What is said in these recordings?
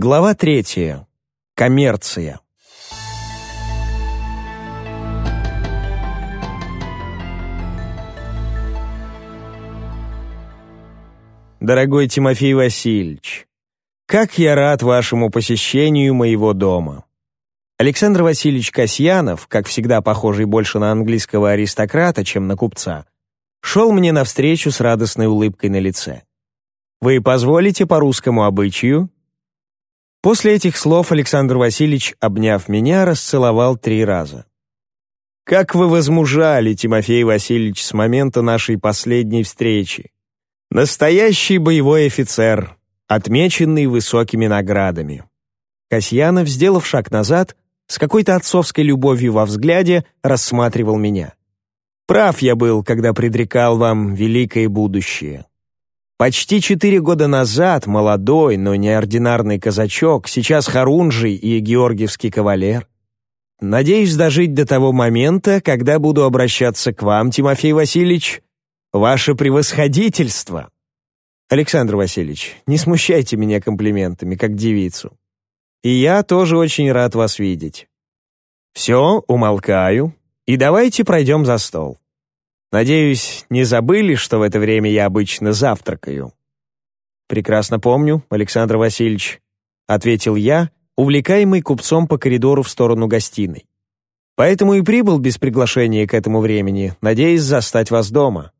Глава третья. Коммерция. Дорогой Тимофей Васильевич, как я рад вашему посещению моего дома. Александр Васильевич Касьянов, как всегда похожий больше на английского аристократа, чем на купца, шел мне навстречу с радостной улыбкой на лице. «Вы позволите по русскому обычаю После этих слов Александр Васильевич, обняв меня, расцеловал три раза. «Как вы возмужали, Тимофей Васильевич, с момента нашей последней встречи! Настоящий боевой офицер, отмеченный высокими наградами!» Касьянов, сделав шаг назад, с какой-то отцовской любовью во взгляде, рассматривал меня. «Прав я был, когда предрекал вам великое будущее. Почти четыре года назад молодой, но неординарный казачок, сейчас Харунжий и георгиевский кавалер. Надеюсь дожить до того момента, когда буду обращаться к вам, Тимофей Васильевич, ваше превосходительство. Александр Васильевич, не смущайте меня комплиментами, как девицу. И я тоже очень рад вас видеть. Все, умолкаю, и давайте пройдем за стол. Надеюсь, не забыли, что в это время я обычно завтракаю?» «Прекрасно помню, Александр Васильевич», — ответил я, увлекаемый купцом по коридору в сторону гостиной. «Поэтому и прибыл без приглашения к этому времени, надеясь застать вас дома».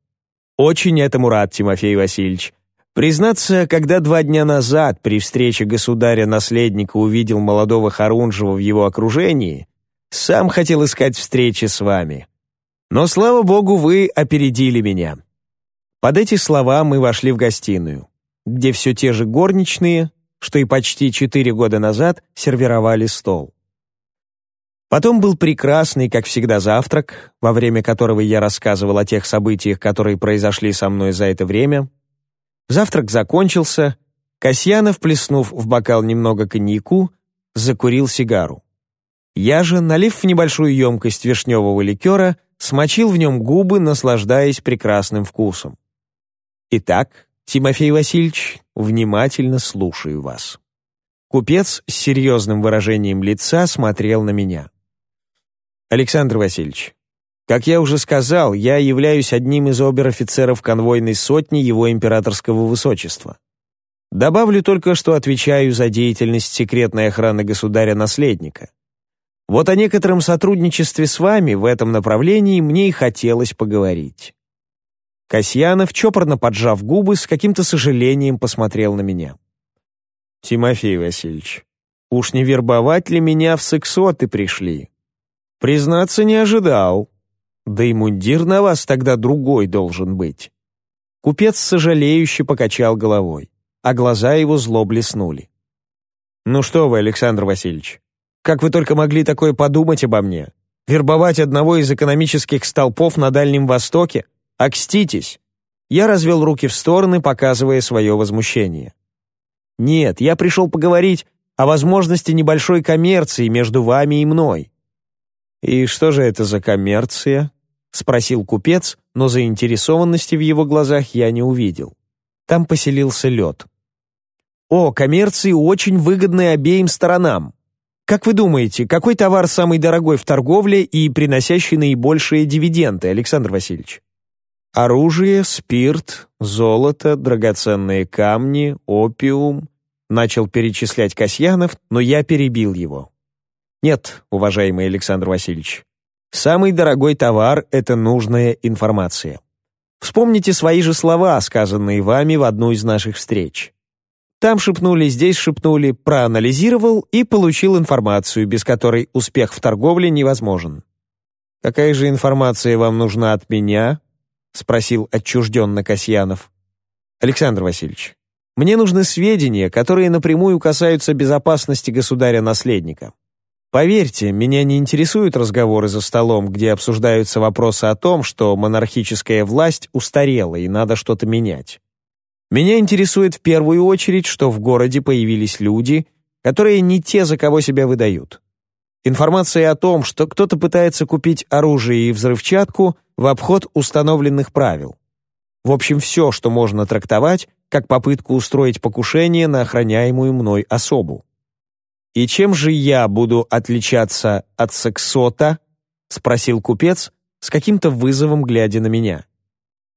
«Очень этому рад, Тимофей Васильевич. Признаться, когда два дня назад при встрече государя-наследника увидел молодого Харунжева в его окружении, сам хотел искать встречи с вами. Но, слава богу, вы опередили меня. Под эти слова мы вошли в гостиную, где все те же горничные, что и почти четыре года назад сервировали стол. Потом был прекрасный, как всегда, завтрак, во время которого я рассказывал о тех событиях, которые произошли со мной за это время. Завтрак закончился, Касьянов, плеснув в бокал немного коньяку, закурил сигару. Я же, налив в небольшую емкость вишневого ликера, смочил в нем губы, наслаждаясь прекрасным вкусом. Итак, Тимофей Васильевич, внимательно слушаю вас. Купец с серьезным выражением лица смотрел на меня. Александр Васильевич, как я уже сказал, я являюсь одним из обер-офицеров конвойной сотни его императорского высочества. Добавлю только, что отвечаю за деятельность секретной охраны государя-наследника. Вот о некотором сотрудничестве с вами в этом направлении мне и хотелось поговорить». Касьянов, чопорно поджав губы, с каким-то сожалением посмотрел на меня. «Тимофей Васильевич, уж не вербовать ли меня в сексоты пришли? Признаться, не ожидал. Да и мундир на вас тогда другой должен быть». Купец сожалеюще покачал головой, а глаза его зло блеснули. «Ну что вы, Александр Васильевич, как вы только могли такое подумать обо мне? Вербовать одного из экономических столпов на Дальнем Востоке? Окститесь!» Я развел руки в стороны, показывая свое возмущение. «Нет, я пришел поговорить о возможности небольшой коммерции между вами и мной». «И что же это за коммерция?» — спросил купец, но заинтересованности в его глазах я не увидел. Там поселился лед. «О, коммерции очень выгодны обеим сторонам. Как вы думаете, какой товар самый дорогой в торговле и приносящий наибольшие дивиденды, Александр Васильевич? Оружие, спирт, золото, драгоценные камни, опиум. Начал перечислять Касьянов, но я перебил его. Нет, уважаемый Александр Васильевич, самый дорогой товар — это нужная информация. Вспомните свои же слова, сказанные вами в одну из наших встреч. Там шепнули, здесь шепнули, проанализировал и получил информацию, без которой успех в торговле невозможен. «Какая же информация вам нужна от меня?» — спросил отчужденно Касьянов. «Александр Васильевич, мне нужны сведения, которые напрямую касаются безопасности государя-наследника. Поверьте, меня не интересуют разговоры за столом, где обсуждаются вопросы о том, что монархическая власть устарела и надо что-то менять. Меня интересует в первую очередь, что в городе появились люди, которые не те, за кого себя выдают. Информация о том, что кто-то пытается купить оружие и взрывчатку в обход установленных правил. В общем, все, что можно трактовать как попытку устроить покушение на охраняемую мной особу. «И чем же я буду отличаться от сексота?» — спросил купец, с каким-то вызовом глядя на меня.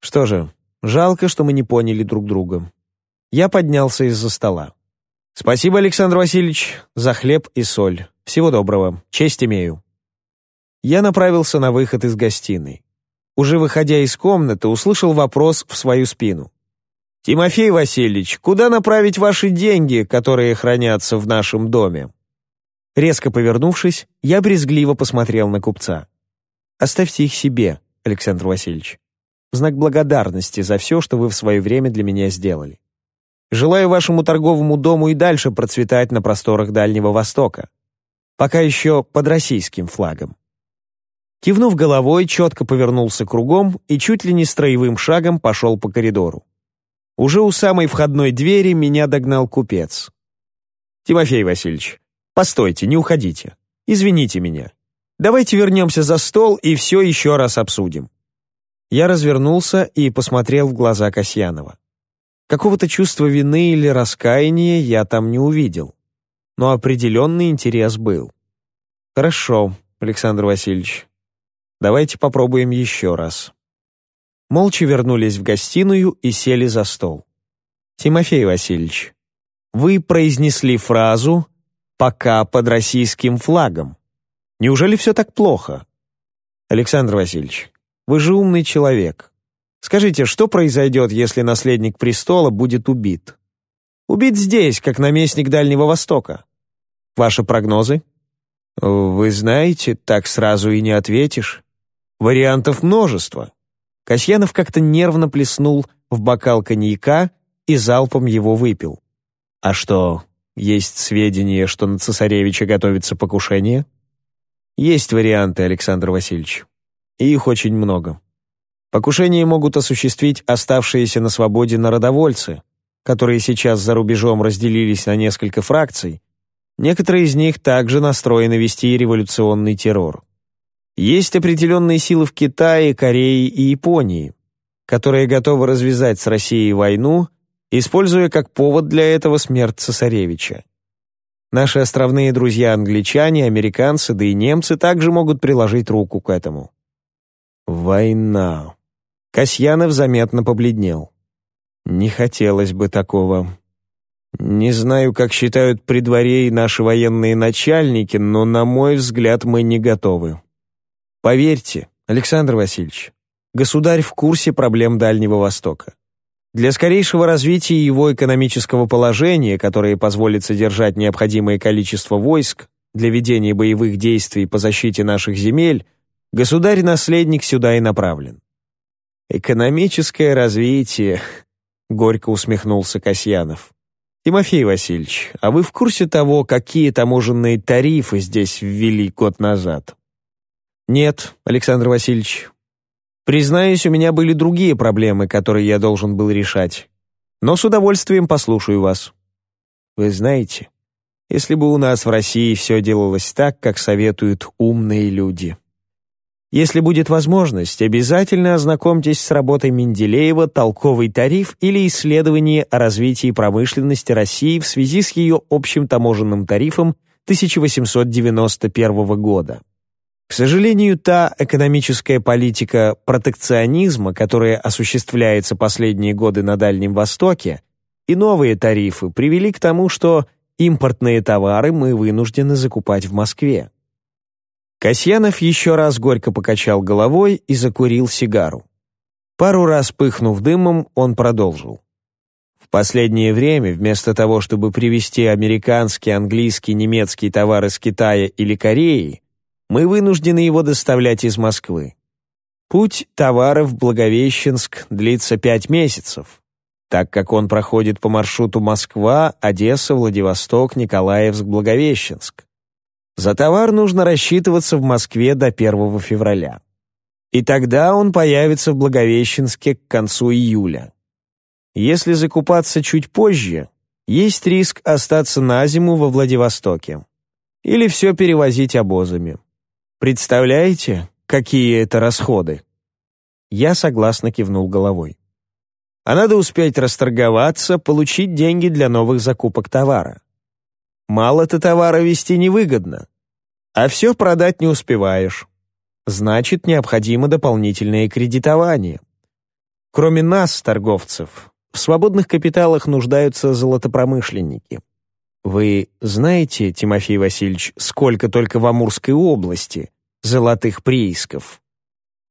Что же, жалко, что мы не поняли друг друга. Я поднялся из-за стола. «Спасибо, Александр Васильевич, за хлеб и соль. Всего доброго. Честь имею». Я направился на выход из гостиной. Уже выходя из комнаты, услышал вопрос в свою спину. «Тимофей Васильевич, куда направить ваши деньги, которые хранятся в нашем доме?» Резко повернувшись, я брезгливо посмотрел на купца. «Оставьте их себе, Александр Васильевич. В знак благодарности за все, что вы в свое время для меня сделали. Желаю вашему торговому дому и дальше процветать на просторах Дальнего Востока. Пока еще под российским флагом». Кивнув головой, четко повернулся кругом и чуть ли не строевым шагом пошел по коридору. Уже у самой входной двери меня догнал купец. «Тимофей Васильевич, постойте, не уходите. Извините меня. Давайте вернемся за стол и все еще раз обсудим». Я развернулся и посмотрел в глаза Касьянова. Какого-то чувства вины или раскаяния я там не увидел. Но определенный интерес был. «Хорошо, Александр Васильевич. Давайте попробуем еще раз» молча вернулись в гостиную и сели за стол. «Тимофей Васильевич, вы произнесли фразу «пока под российским флагом». Неужели все так плохо?» «Александр Васильевич, вы же умный человек. Скажите, что произойдет, если наследник престола будет убит? Убит здесь, как наместник Дальнего Востока. Ваши прогнозы?» «Вы знаете, так сразу и не ответишь. Вариантов множество. Касьянов как-то нервно плеснул в бокал коньяка и залпом его выпил. «А что, есть сведения, что на цесаревича готовится покушение?» «Есть варианты, Александр Васильевич. И их очень много. Покушение могут осуществить оставшиеся на свободе народовольцы, которые сейчас за рубежом разделились на несколько фракций. Некоторые из них также настроены вести революционный террор. Есть определенные силы в Китае, Корее и Японии, которые готовы развязать с Россией войну, используя как повод для этого смерть цесаревича. Наши островные друзья-англичане, американцы, да и немцы также могут приложить руку к этому. Война. Касьянов заметно побледнел. Не хотелось бы такого. Не знаю, как считают при дворе и наши военные начальники, но, на мой взгляд, мы не готовы. Поверьте, Александр Васильевич, государь в курсе проблем Дальнего Востока. Для скорейшего развития его экономического положения, которое позволит содержать необходимое количество войск для ведения боевых действий по защите наших земель, государь-наследник сюда и направлен. «Экономическое развитие», — горько усмехнулся Касьянов. «Тимофей Васильевич, а вы в курсе того, какие таможенные тарифы здесь ввели год назад?» «Нет, Александр Васильевич. Признаюсь, у меня были другие проблемы, которые я должен был решать. Но с удовольствием послушаю вас. Вы знаете, если бы у нас в России все делалось так, как советуют умные люди. Если будет возможность, обязательно ознакомьтесь с работой Менделеева «Толковый тариф» или исследование о развитии промышленности России в связи с ее общим таможенным тарифом 1891 года. К сожалению, та экономическая политика протекционизма, которая осуществляется последние годы на Дальнем Востоке, и новые тарифы привели к тому, что импортные товары мы вынуждены закупать в Москве. Касьянов еще раз горько покачал головой и закурил сигару. Пару раз пыхнув дымом, он продолжил. В последнее время, вместо того, чтобы привезти американский, английский, немецкий товары из Китая или Кореи, мы вынуждены его доставлять из Москвы. Путь товаров в Благовещенск длится пять месяцев, так как он проходит по маршруту Москва, Одесса, Владивосток, Николаевск, Благовещенск. За товар нужно рассчитываться в Москве до 1 февраля. И тогда он появится в Благовещенске к концу июля. Если закупаться чуть позже, есть риск остаться на зиму во Владивостоке или все перевозить обозами. Представляете, какие это расходы?» Я согласно кивнул головой. «А надо успеть расторговаться, получить деньги для новых закупок товара. Мало-то товара вести невыгодно. А все продать не успеваешь. Значит, необходимо дополнительное кредитование. Кроме нас, торговцев, в свободных капиталах нуждаются золотопромышленники. Вы знаете, Тимофей Васильевич, сколько только в Амурской области золотых приисков?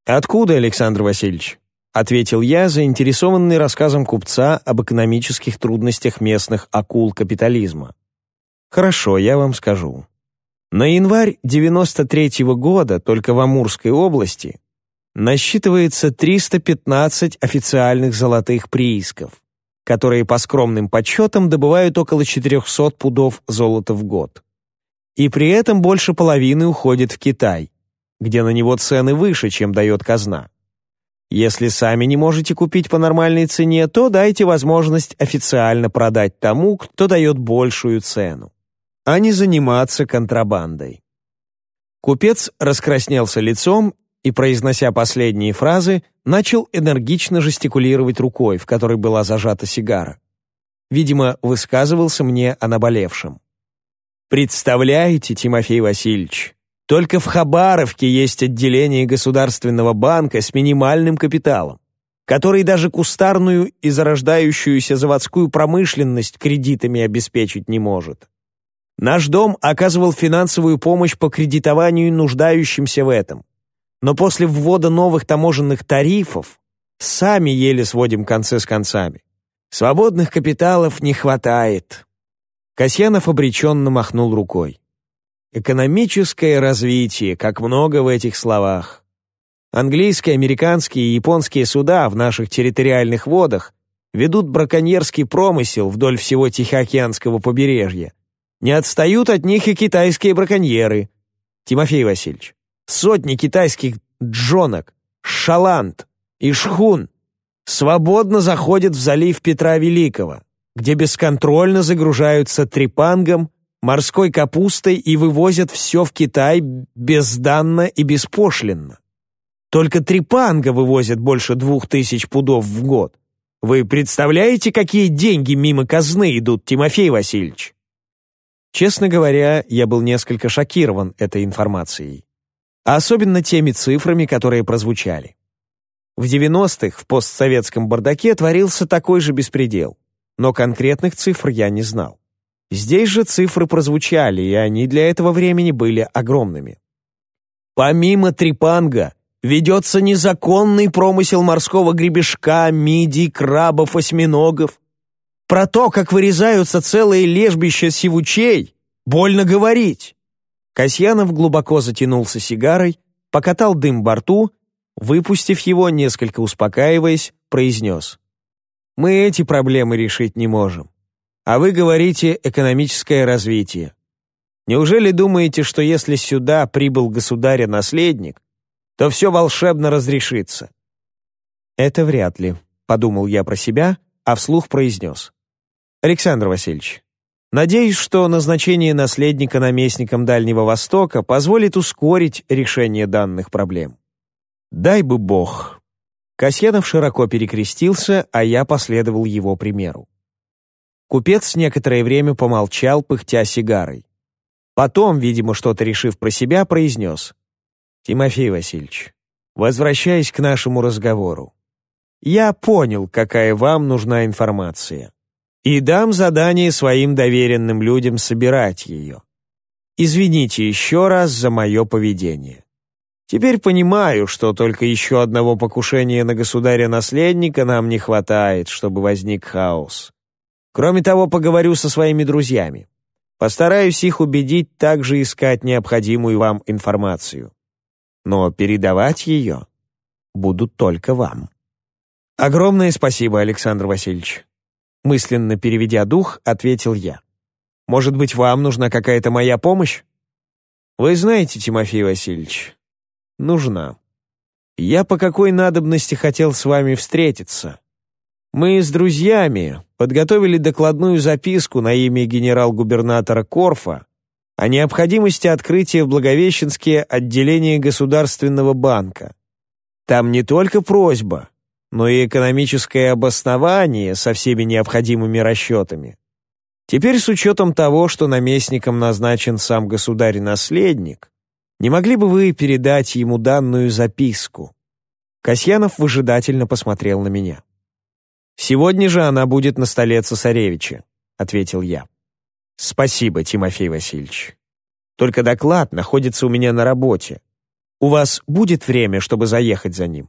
Откуда, Александр Васильевич? Ответил я, заинтересованный рассказом купца об экономических трудностях местных акул капитализма. Хорошо, я вам скажу. На январь 93 -го года только в Амурской области насчитывается 315 официальных золотых приисков, которые по скромным подсчетам добывают около 400 пудов золота в год. И при этом больше половины уходит в Китай, где на него цены выше, чем дает казна. Если сами не можете купить по нормальной цене, то дайте возможность официально продать тому, кто дает большую цену а не заниматься контрабандой. Купец раскраснелся лицом и, произнося последние фразы, начал энергично жестикулировать рукой, в которой была зажата сигара. Видимо, высказывался мне о наболевшем. «Представляете, Тимофей Васильевич, только в Хабаровке есть отделение Государственного банка с минимальным капиталом, который даже кустарную и зарождающуюся заводскую промышленность кредитами обеспечить не может. Наш дом оказывал финансовую помощь по кредитованию нуждающимся в этом. Но после ввода новых таможенных тарифов сами еле сводим концы с концами. Свободных капиталов не хватает. Касьянов обреченно махнул рукой. Экономическое развитие, как много в этих словах. Английские, американские и японские суда в наших территориальных водах ведут браконьерский промысел вдоль всего Тихоокеанского побережья, не отстают от них и китайские браконьеры. Тимофей Васильевич, сотни китайских джонок, шаланд и шхун свободно заходят в залив Петра Великого, где бесконтрольно загружаются трепангом, морской капустой и вывозят все в Китай безданно и беспошлинно. Только трепанга вывозят больше двух тысяч пудов в год. Вы представляете, какие деньги мимо казны идут, Тимофей Васильевич? Честно говоря, я был несколько шокирован этой информацией. А особенно теми цифрами, которые прозвучали. В 90-х в постсоветском бардаке творился такой же беспредел, но конкретных цифр я не знал. Здесь же цифры прозвучали, и они для этого времени были огромными. Помимо трепанга, ведется незаконный промысел морского гребешка, мидий, крабов, осьминогов, про то, как вырезаются целые лежбища сивучей, больно говорить. Касьянов глубоко затянулся сигарой, покатал дым борту, выпустив его, несколько успокаиваясь, произнес. «Мы эти проблемы решить не можем. А вы говорите экономическое развитие. Неужели думаете, что если сюда прибыл государя-наследник, то все волшебно разрешится?» «Это вряд ли», — подумал я про себя, а вслух произнес. Александр Васильевич, надеюсь, что назначение наследника наместником Дальнего Востока позволит ускорить решение данных проблем. Дай бы Бог. Касьянов широко перекрестился, а я последовал его примеру. Купец некоторое время помолчал, пыхтя сигарой. Потом, видимо, что-то решив про себя, произнес. «Тимофей Васильевич, возвращаясь к нашему разговору, я понял, какая вам нужна информация и дам задание своим доверенным людям собирать ее. Извините еще раз за мое поведение. Теперь понимаю, что только еще одного покушения на государя-наследника нам не хватает, чтобы возник хаос. Кроме того, поговорю со своими друзьями. Постараюсь их убедить также искать необходимую вам информацию. Но передавать ее будут только вам. Огромное спасибо, Александр Васильевич. Мысленно переведя дух, ответил я. «Может быть, вам нужна какая-то моя помощь?» «Вы знаете, Тимофей Васильевич, нужна. Я по какой надобности хотел с вами встретиться. Мы с друзьями подготовили докладную записку на имя генерал-губернатора Корфа о необходимости открытия в Благовещенске отделения Государственного банка. Там не только просьба, но и экономическое обоснование со всеми необходимыми расчетами. Теперь с учетом того, что наместником назначен сам государь-наследник, не могли бы вы передать ему данную записку?» Касьянов выжидательно посмотрел на меня. «Сегодня же она будет на столе цесаревича», — ответил я. «Спасибо, Тимофей Васильевич. Только доклад находится у меня на работе. У вас будет время, чтобы заехать за ним?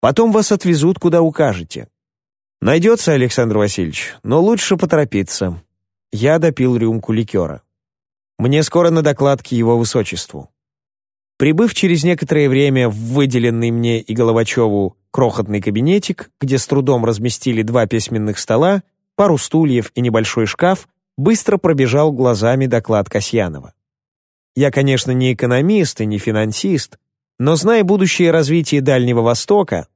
Потом вас отвезут, куда укажете». «Найдется, Александр Васильевич, но лучше поторопиться». Я допил рюмку ликера. «Мне скоро на доклад к его высочеству». Прибыв через некоторое время в выделенный мне и Головачеву крохотный кабинетик, где с трудом разместили два письменных стола, пару стульев и небольшой шкаф, быстро пробежал глазами доклад Касьянова. Я, конечно, не экономист и не финансист, но, зная будущее развитие Дальнего Востока,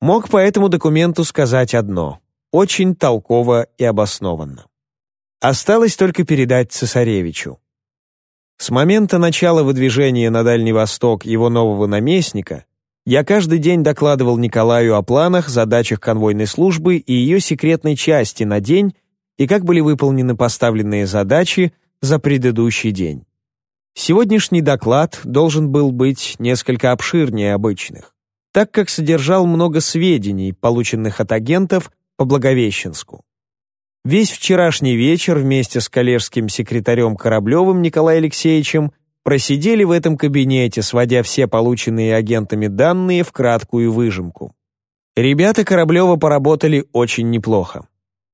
мог по этому документу сказать одно – очень толково и обоснованно. Осталось только передать цесаревичу. С момента начала выдвижения на Дальний Восток его нового наместника я каждый день докладывал Николаю о планах, задачах конвойной службы и ее секретной части на день и как были выполнены поставленные задачи за предыдущий день. Сегодняшний доклад должен был быть несколько обширнее обычных, так как содержал много сведений, полученных от агентов по Благовещенску. Весь вчерашний вечер вместе с коллежским секретарем Кораблевым Николаем Алексеевичем просидели в этом кабинете, сводя все полученные агентами данные в краткую выжимку. Ребята Кораблева поработали очень неплохо,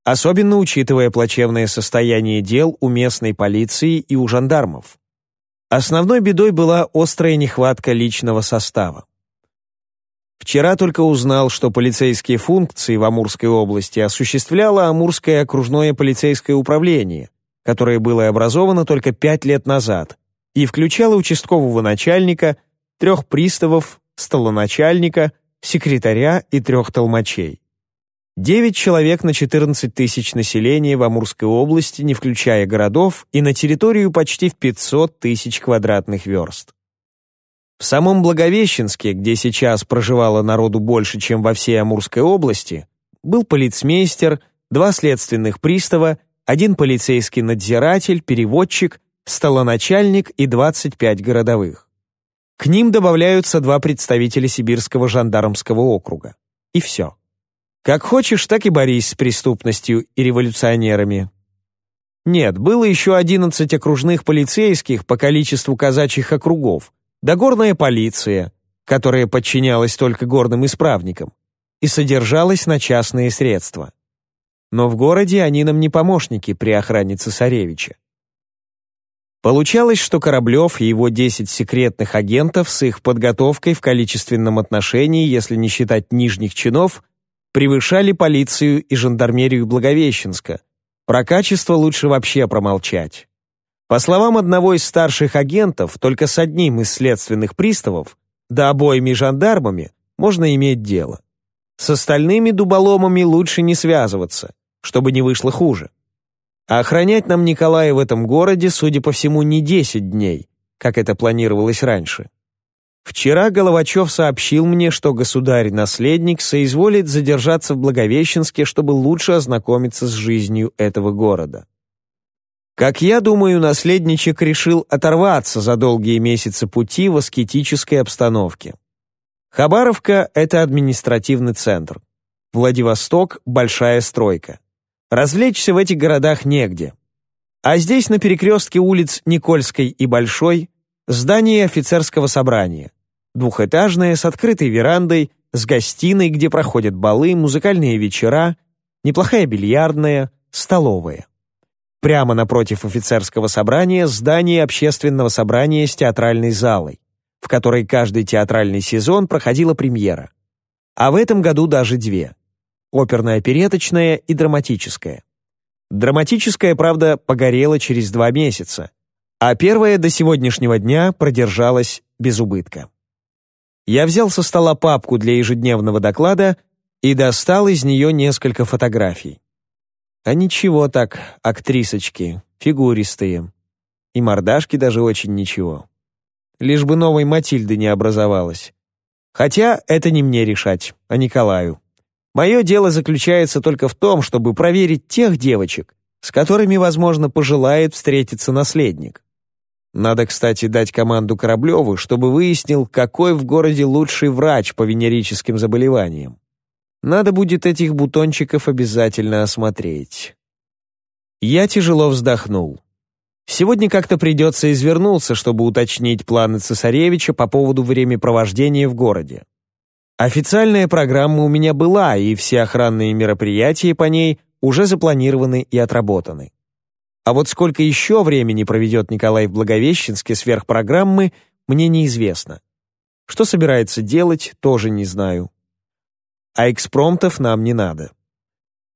особенно учитывая плачевное состояние дел у местной полиции и у жандармов. Основной бедой была острая нехватка личного состава. Вчера только узнал, что полицейские функции в Амурской области осуществляло Амурское окружное полицейское управление, которое было образовано только пять лет назад и включало участкового начальника, трех приставов, столоначальника, секретаря и трех толмачей. Девять человек на 14 тысяч населения в Амурской области, не включая городов, и на территорию почти в 500 тысяч квадратных верст. В самом Благовещенске, где сейчас проживало народу больше, чем во всей Амурской области, был полицмейстер, два следственных пристава, один полицейский надзиратель, переводчик, столоначальник и 25 городовых. К ним добавляются два представителя Сибирского жандармского округа. И все. Как хочешь, так и борись с преступностью и революционерами. Нет, было еще 11 окружных полицейских по количеству казачьих округов, да горная полиция, которая подчинялась только горным исправникам и содержалась на частные средства. Но в городе они нам не помощники при охране цесаревича. Получалось, что Кораблев и его 10 секретных агентов с их подготовкой в количественном отношении, если не считать нижних чинов, превышали полицию и жандармерию Благовещенска. Про качество лучше вообще промолчать. По словам одного из старших агентов, только с одним из следственных приставов, да обоими жандармами, можно иметь дело. С остальными дуболомами лучше не связываться, чтобы не вышло хуже. А охранять нам Николая в этом городе, судя по всему, не 10 дней, как это планировалось раньше. Вчера Головачев сообщил мне, что государь-наследник соизволит задержаться в Благовещенске, чтобы лучше ознакомиться с жизнью этого города. Как я думаю, наследничек решил оторваться за долгие месяцы пути в аскетической обстановке. Хабаровка — это административный центр. Владивосток — большая стройка. Развлечься в этих городах негде. А здесь на перекрестке улиц Никольской и Большой здание офицерского собрания. Двухэтажное, с открытой верандой, с гостиной, где проходят балы, музыкальные вечера, неплохая бильярдная, столовая. Прямо напротив офицерского собрания здание общественного собрания с театральной залой, в которой каждый театральный сезон проходила премьера. А в этом году даже две – оперно-опереточная и драматическая. Драматическая, правда, погорела через два месяца, а первая до сегодняшнего дня продержалась без убытка. Я взял со стола папку для ежедневного доклада и достал из нее несколько фотографий. А ничего так, актрисочки, фигуристые. И мордашки даже очень ничего. Лишь бы новой Матильды не образовалась. Хотя это не мне решать, а Николаю. Мое дело заключается только в том, чтобы проверить тех девочек, с которыми, возможно, пожелает встретиться наследник. Надо, кстати, дать команду Кораблеву, чтобы выяснил, какой в городе лучший врач по венерическим заболеваниям. Надо будет этих бутончиков обязательно осмотреть. Я тяжело вздохнул. Сегодня как-то придется извернуться, чтобы уточнить планы цесаревича по поводу времяпровождения в городе. Официальная программа у меня была, и все охранные мероприятия по ней уже запланированы и отработаны. А вот сколько еще времени проведет Николай в Благовещенске сверх программы, мне неизвестно. Что собирается делать, тоже не знаю. А экспромтов нам не надо.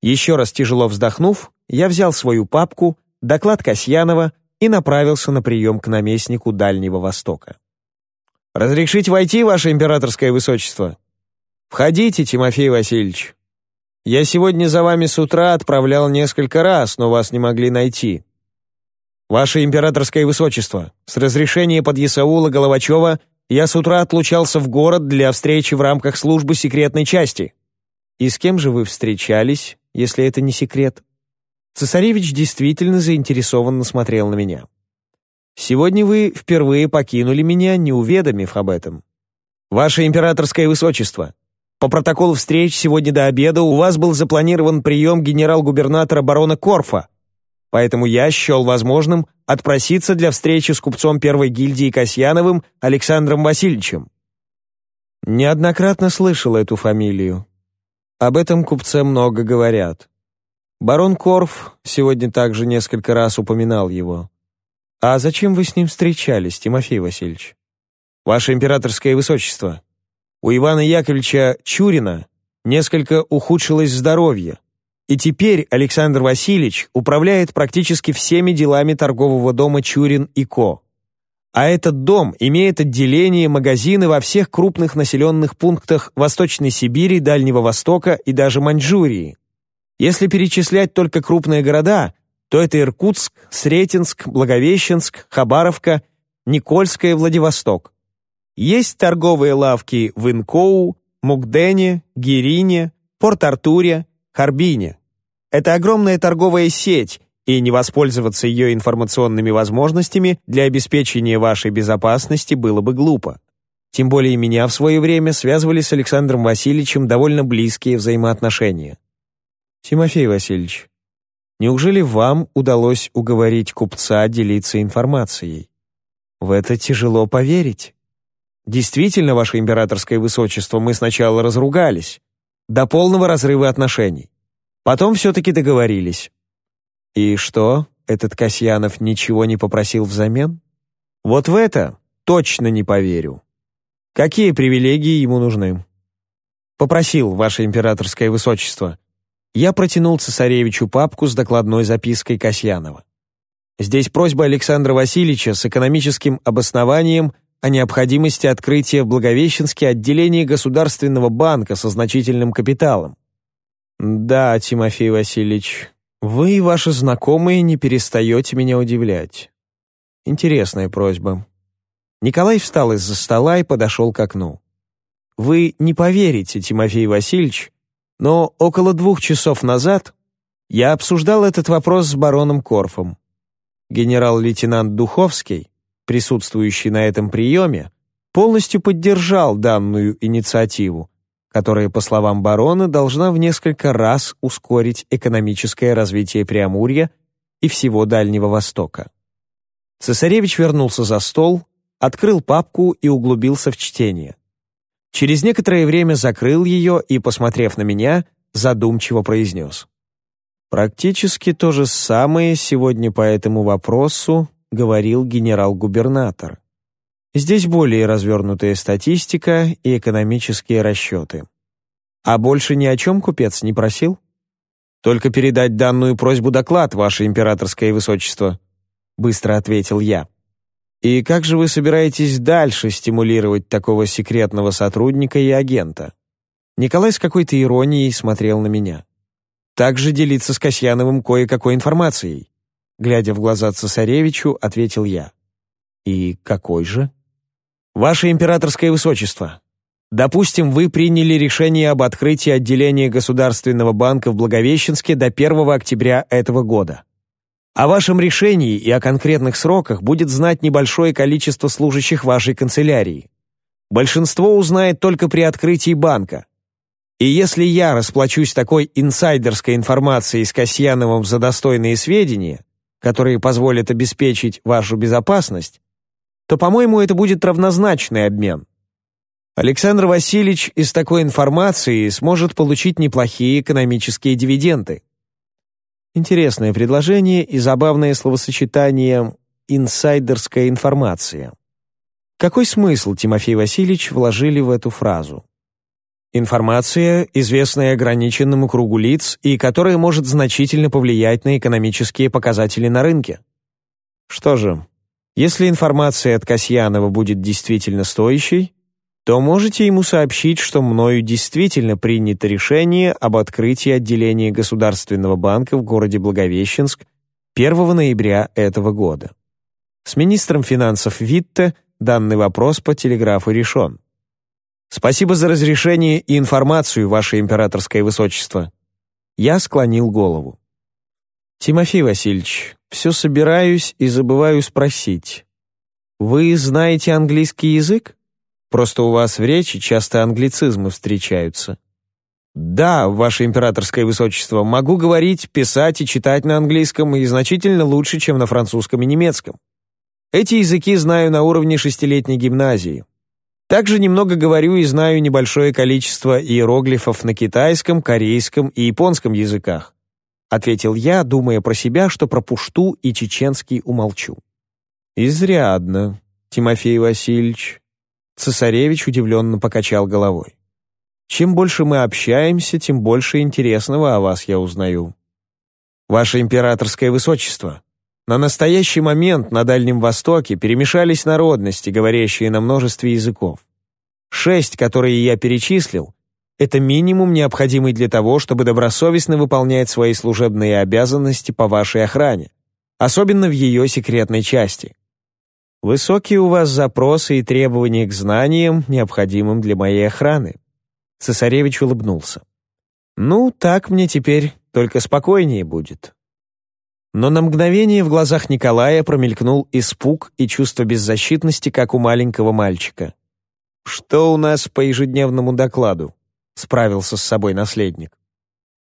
Еще раз тяжело вздохнув, я взял свою папку, доклад Касьянова и направился на прием к наместнику Дальнего Востока. «Разрешить войти, Ваше Императорское Высочество?» «Входите, Тимофей Васильевич. Я сегодня за вами с утра отправлял несколько раз, но вас не могли найти. Ваше Императорское Высочество, с разрешения подъясаула Головачева я с утра отлучался в город для встречи в рамках службы секретной части». «И с кем же вы встречались, если это не секрет?» Цесаревич действительно заинтересованно смотрел на меня. «Сегодня вы впервые покинули меня, не уведомив об этом. Ваше императорское высочество, по протоколу встреч сегодня до обеда у вас был запланирован прием генерал-губернатора барона Корфа, поэтому я счел возможным отпроситься для встречи с купцом первой гильдии Касьяновым Александром Васильевичем. Неоднократно слышал эту фамилию. Об этом купце много говорят. Барон Корф сегодня также несколько раз упоминал его. «А зачем вы с ним встречались, Тимофей Васильевич?» «Ваше императорское высочество, у Ивана Яковлевича Чурина несколько ухудшилось здоровье, и теперь Александр Васильевич управляет практически всеми делами торгового дома Чурин и Ко. А этот дом имеет отделение, магазины во всех крупных населенных пунктах Восточной Сибири, Дальнего Востока и даже Маньчжурии. Если перечислять только крупные города, то это Иркутск, Сретенск, Благовещенск, Хабаровка, Никольское, Владивосток. Есть торговые лавки в Инкоу, Мукдене, Гирине, Порт-Артуре, Харбине. Это огромная торговая сеть, и не воспользоваться ее информационными возможностями для обеспечения вашей безопасности было бы глупо. Тем более меня в свое время связывали с Александром Васильевичем довольно близкие взаимоотношения. Тимофей Васильевич, неужели вам удалось уговорить купца делиться информацией? В это тяжело поверить. Действительно, ваше императорское высочество, мы сначала разругались, до полного разрыва отношений. Потом все-таки договорились. И что, этот Касьянов ничего не попросил взамен? Вот в это точно не поверю. Какие привилегии ему нужны? Попросил, ваше императорское высочество, я протянул цесаревичу папку с докладной запиской Касьянова. Здесь просьба Александра Васильевича с экономическим обоснованием о необходимости открытия в Благовещенске отделения Государственного банка со значительным капиталом. Да, Тимофей Васильевич, вы и ваши знакомые не перестаете меня удивлять. Интересная просьба. Николай встал из-за стола и подошел к окну. Вы не поверите, Тимофей Васильевич, но около двух часов назад я обсуждал этот вопрос с бароном Корфом. Генерал-лейтенант Духовский, присутствующий на этом приеме, полностью поддержал данную инициативу, которая, по словам барона, должна в несколько раз ускорить экономическое развитие Преамурья и всего Дальнего Востока. Цесаревич вернулся за стол, открыл папку и углубился в чтение. Через некоторое время закрыл ее и, посмотрев на меня, задумчиво произнес. Практически то же самое сегодня по этому вопросу говорил генерал-губернатор. Здесь более развернутая статистика и экономические расчеты. А больше ни о чем купец не просил? Только передать данную просьбу доклад, ваше императорское высочество, быстро ответил я. И как же вы собираетесь дальше стимулировать такого секретного сотрудника и агента? Николай с какой-то иронией смотрел на меня. Также делиться с Касьяновым кое-какой информацией. Глядя в глаза цесаревичу, ответил я. И какой же? Ваше императорское высочество, допустим, вы приняли решение об открытии отделения Государственного банка в Благовещенске до 1 октября этого года. О вашем решении и о конкретных сроках будет знать небольшое количество служащих вашей канцелярии. Большинство узнает только при открытии банка. И если я расплачусь такой инсайдерской информацией с Касьяновым за достойные сведения, которые позволят обеспечить вашу безопасность, то, по-моему, это будет равнозначный обмен. Александр Васильевич из такой информации сможет получить неплохие экономические дивиденды. Интересное предложение и забавное словосочетание «инсайдерская информация». Какой смысл, Тимофей Васильевич, вложили в эту фразу? Информация, известная ограниченному кругу лиц и которая может значительно повлиять на экономические показатели на рынке. Что же, если информация от Касьянова будет действительно стоящей, то можете ему сообщить, что мною действительно принято решение об открытии отделения Государственного банка в городе Благовещенск 1 ноября этого года. С министром финансов Витте данный вопрос по телеграфу решен. «Спасибо за разрешение и информацию, Ваше Императорское Высочество». Я склонил голову. «Тимофей Васильевич, все собираюсь и забываю спросить. Вы знаете английский язык? Просто у вас в речи часто англицизмы встречаются». «Да, Ваше Императорское Высочество, могу говорить, писать и читать на английском и значительно лучше, чем на французском и немецком. Эти языки знаю на уровне шестилетней гимназии. Также немного говорю и знаю небольшое количество иероглифов на китайском, корейском и японском языках. Ответил я, думая про себя, что про пушту и чеченский умолчу. «Изрядно, Тимофей Васильевич». Цесаревич удивленно покачал головой. «Чем больше мы общаемся, тем больше интересного о вас я узнаю». «Ваше императорское высочество», на настоящий момент на Дальнем Востоке перемешались народности, говорящие на множестве языков. Шесть, которые я перечислил, это минимум, необходимый для того, чтобы добросовестно выполнять свои служебные обязанности по вашей охране, особенно в ее секретной части. Высокие у вас запросы и требования к знаниям, необходимым для моей охраны. Цесаревич улыбнулся. Ну, так мне теперь только спокойнее будет. Но на мгновение в глазах Николая промелькнул испуг и чувство беззащитности, как у маленького мальчика. «Что у нас по ежедневному докладу?» — справился с собой наследник.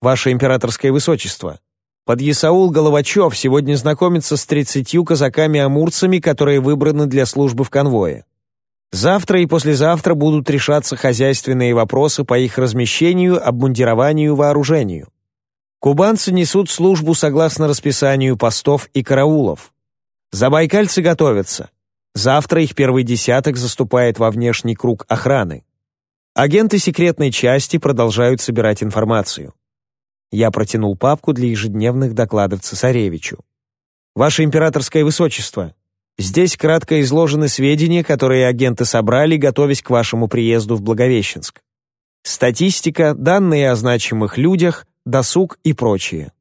«Ваше императорское высочество, подъясаул Головачев сегодня знакомится с тридцатью казаками-амурцами, которые выбраны для службы в конвое. Завтра и послезавтра будут решаться хозяйственные вопросы по их размещению, обмундированию, вооружению. Кубанцы несут службу согласно расписанию постов и караулов. Забайкальцы готовятся. Завтра их первый десяток заступает во внешний круг охраны. Агенты секретной части продолжают собирать информацию. Я протянул папку для ежедневных докладов цесаревичу. «Ваше императорское высочество, здесь кратко изложены сведения, которые агенты собрали, готовясь к вашему приезду в Благовещенск. Статистика, данные о значимых людях, досуг и прочее.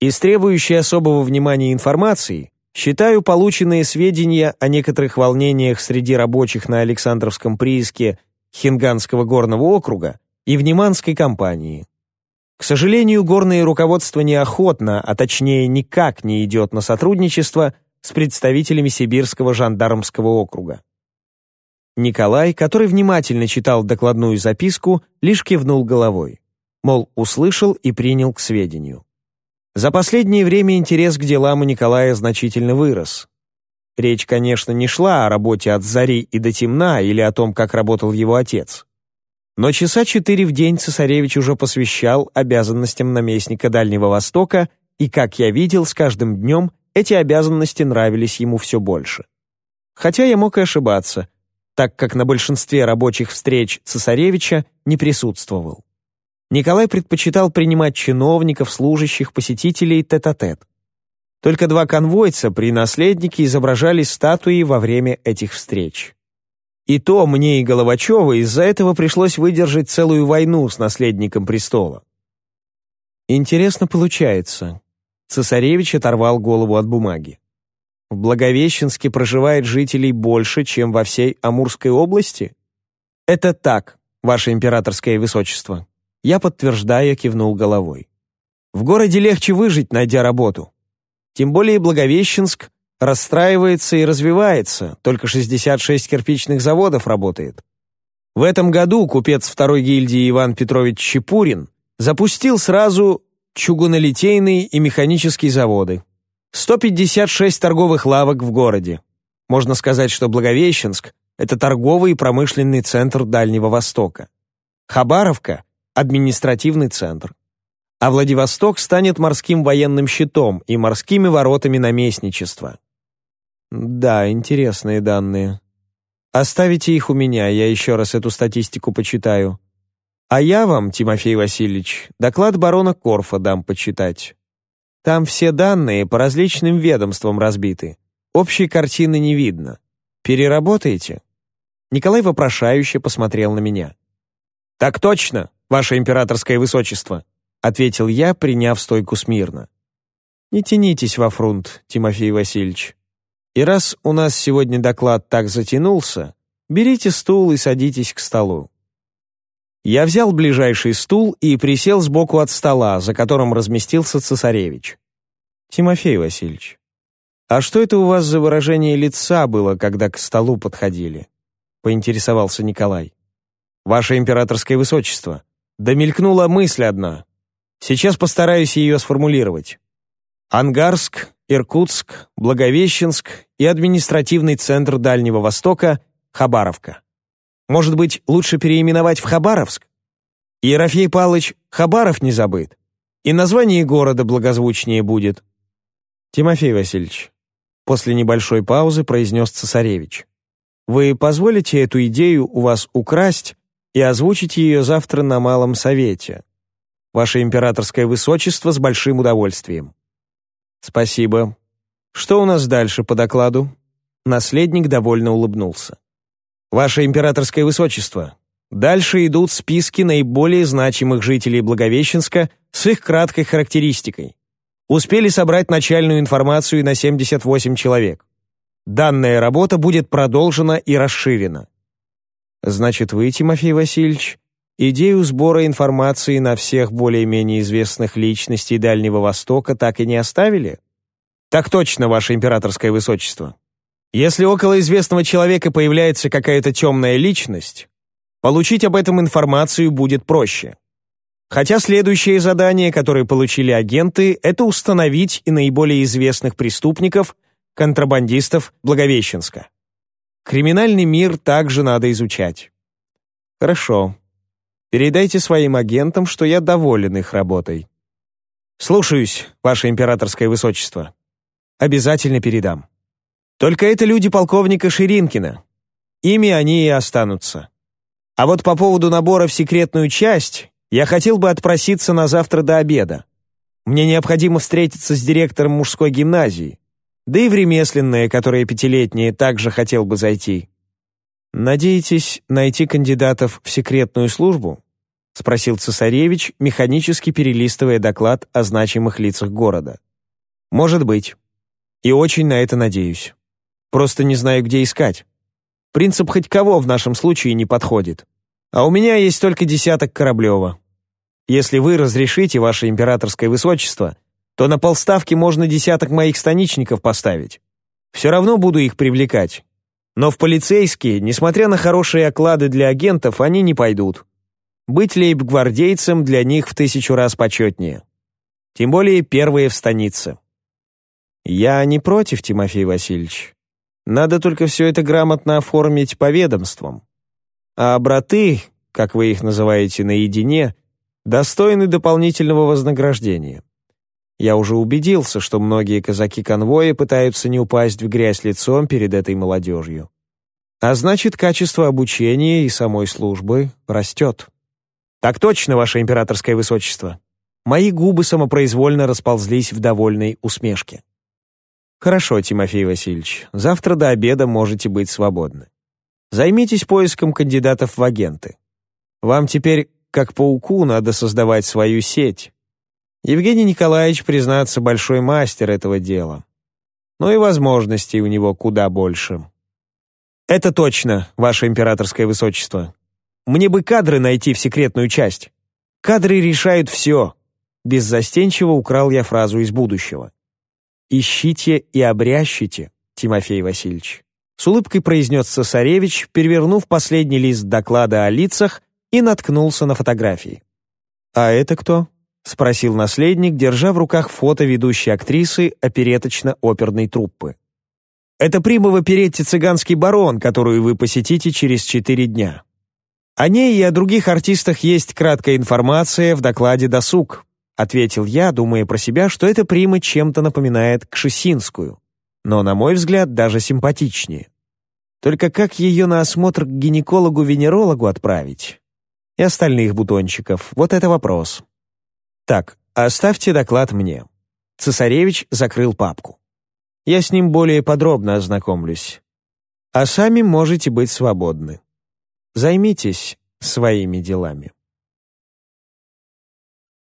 Из требующей особого внимания информации считаю полученные сведения о некоторых волнениях среди рабочих на Александровском прииске Хинганского горного округа и в Неманской компании. К сожалению, горное руководство неохотно, а точнее никак не идет на сотрудничество с представителями Сибирского жандармского округа. Николай, который внимательно читал докладную записку, лишь кивнул головой мол, услышал и принял к сведению. За последнее время интерес к делам у Николая значительно вырос. Речь, конечно, не шла о работе от зари и до темна или о том, как работал его отец. Но часа четыре в день цесаревич уже посвящал обязанностям наместника Дальнего Востока, и, как я видел, с каждым днем эти обязанности нравились ему все больше. Хотя я мог и ошибаться, так как на большинстве рабочих встреч цесаревича не присутствовал. Николай предпочитал принимать чиновников, служащих, посетителей тет-а-тет. -тет. Только два конвойца при наследнике изображали статуи во время этих встреч. И то мне и Головачеву из-за этого пришлось выдержать целую войну с наследником престола. Интересно получается. Цесаревич оторвал голову от бумаги. В Благовещенске проживает жителей больше, чем во всей Амурской области? Это так, ваше императорское высочество. Я, подтверждая, кивнул головой. В городе легче выжить, найдя работу. Тем более Благовещенск расстраивается и развивается, только 66 кирпичных заводов работает. В этом году купец второй гильдии Иван Петрович Чепурин запустил сразу чугунолитейные и механические заводы. 156 торговых лавок в городе. Можно сказать, что Благовещенск – это торговый и промышленный центр Дальнего Востока. Хабаровка – административный центр. А Владивосток станет морским военным щитом и морскими воротами наместничества. Да, интересные данные. Оставите их у меня, я еще раз эту статистику почитаю. А я вам, Тимофей Васильевич, доклад барона Корфа дам почитать. Там все данные по различным ведомствам разбиты. Общей картины не видно. Переработаете?» Николай вопрошающе посмотрел на меня. «Так точно, ваше императорское высочество», ответил я, приняв стойку смирно. «Не тянитесь во фрунт, Тимофей Васильевич. И раз у нас сегодня доклад так затянулся, берите стул и садитесь к столу». Я взял ближайший стул и присел сбоку от стола, за которым разместился цесаревич. «Тимофей Васильевич, а что это у вас за выражение лица было, когда к столу подходили?» — поинтересовался Николай. «Ваше императорское высочество, да мелькнула мысль одна. Сейчас постараюсь ее сформулировать. Ангарск Иркутск, Благовещенск и административный центр Дальнего Востока Хабаровка. Может быть, лучше переименовать в Хабаровск? Ерофей Палыч Хабаров не забыт. И название города благозвучнее будет. Тимофей Васильевич, после небольшой паузы произнес цесаревич. Вы позволите эту идею у вас украсть и озвучить ее завтра на Малом Совете? Ваше императорское высочество с большим удовольствием. «Спасибо. Что у нас дальше по докладу?» Наследник довольно улыбнулся. «Ваше императорское высочество, дальше идут списки наиболее значимых жителей Благовещенска с их краткой характеристикой. Успели собрать начальную информацию на 78 человек. Данная работа будет продолжена и расширена. Значит, вы, Тимофей Васильевич, идею сбора информации на всех более-менее известных личностей Дальнего Востока так и не оставили? Так точно, ваше императорское высочество. Если около известного человека появляется какая-то темная личность, получить об этом информацию будет проще. Хотя следующее задание, которое получили агенты, это установить и наиболее известных преступников, контрабандистов Благовещенска. Криминальный мир также надо изучать. Хорошо. Передайте своим агентам, что я доволен их работой. Слушаюсь, ваше императорское высочество. Обязательно передам. Только это люди полковника Ширинкина. Ими они и останутся. А вот по поводу набора в секретную часть я хотел бы отпроситься на завтра до обеда. Мне необходимо встретиться с директором мужской гимназии, да и в ремесленное, которое пятилетнее, также хотел бы зайти. «Надеетесь найти кандидатов в секретную службу?» — спросил цесаревич, механически перелистывая доклад о значимых лицах города. «Может быть. И очень на это надеюсь. Просто не знаю, где искать. Принцип хоть кого в нашем случае не подходит. А у меня есть только десяток Кораблева. Если вы разрешите, ваше императорское высочество, то на полставки можно десяток моих станичников поставить. Все равно буду их привлекать. Но в полицейские, несмотря на хорошие оклады для агентов, они не пойдут. Быть лейб-гвардейцем для них в тысячу раз почетнее. Тем более первые в станице. Я не против, Тимофей Васильевич. Надо только все это грамотно оформить по ведомствам. А браты, как вы их называете наедине, достойны дополнительного вознаграждения. Я уже убедился, что многие казаки-конвоя пытаются не упасть в грязь лицом перед этой молодежью. А значит, качество обучения и самой службы растет. Так точно, ваше императорское высочество. Мои губы самопроизвольно расползлись в довольной усмешке. «Хорошо, Тимофей Васильевич, завтра до обеда можете быть свободны. Займитесь поиском кандидатов в агенты. Вам теперь, как пауку, надо создавать свою сеть. Евгений Николаевич, признаться, большой мастер этого дела. Но и возможностей у него куда больше». «Это точно, ваше императорское высочество. Мне бы кадры найти в секретную часть. Кадры решают все». Беззастенчиво украл я фразу из будущего. ищите и обрящите, Тимофей Васильевич. С улыбкой произнес цесаревич, перевернув последний лист доклада о лицах и наткнулся на фотографии. «А это кто?» — спросил наследник, держа в руках фото ведущей актрисы опереточно-оперной труппы. «Это Примова Перетти «Цыганский барон», которую вы посетите через четыре дня. О ней и о других артистах есть краткая информация в докладе «Досуг», ответил я, думая про себя, что эта Прима чем-то напоминает Кшесинскую но, на мой взгляд, даже симпатичнее. Только как ее на осмотр к гинекологу-венерологу отправить? И остальных бутончиков, вот это вопрос. Так, оставьте доклад мне. Цесаревич закрыл папку. Я с ним более подробно ознакомлюсь. А сами можете быть свободны. Займитесь своими делами.